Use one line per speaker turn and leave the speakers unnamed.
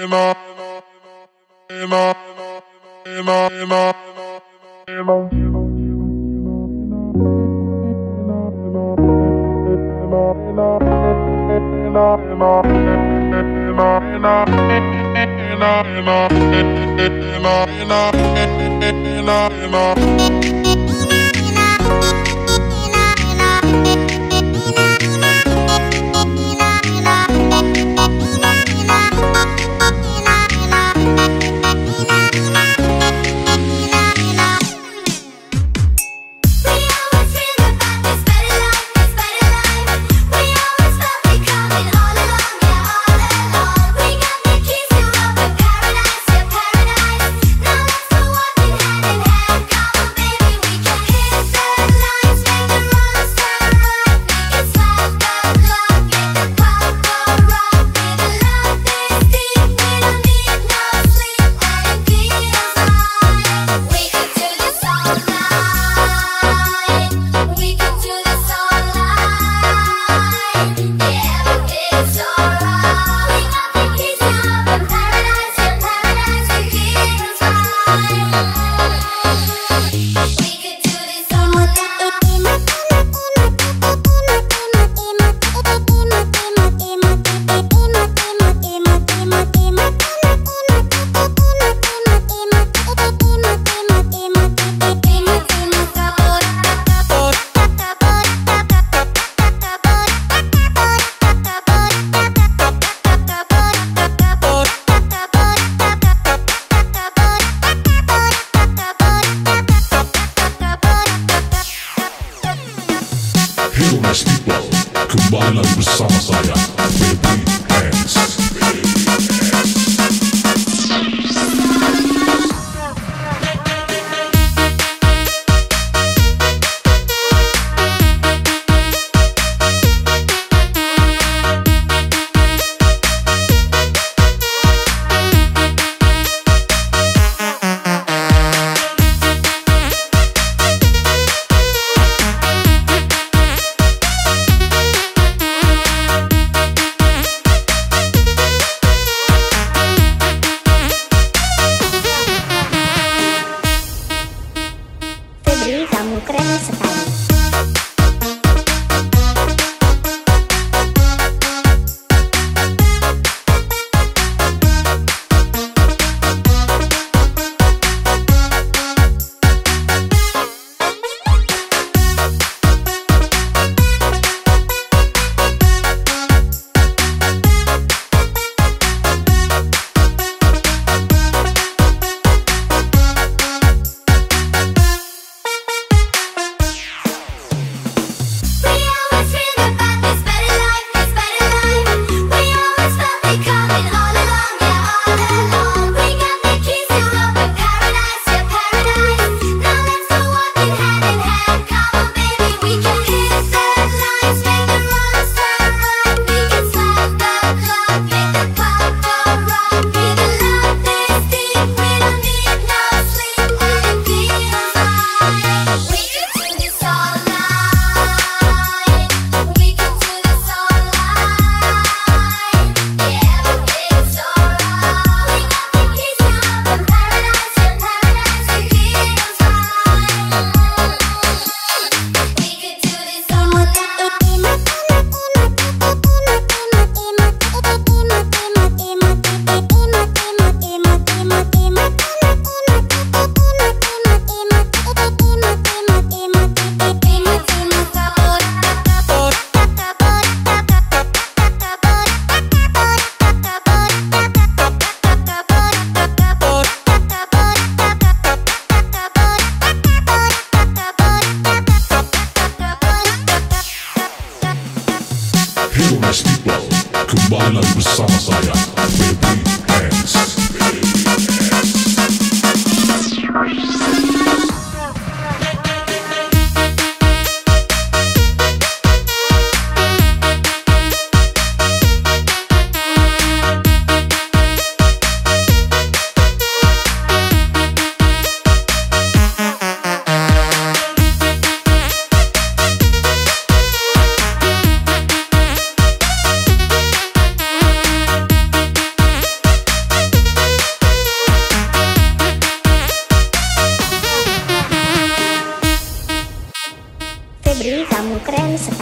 Enough.
Nasty Blow combine with Sama Saya, baby hands.
dance about.
Silent Messiah.
មួយក្រែនស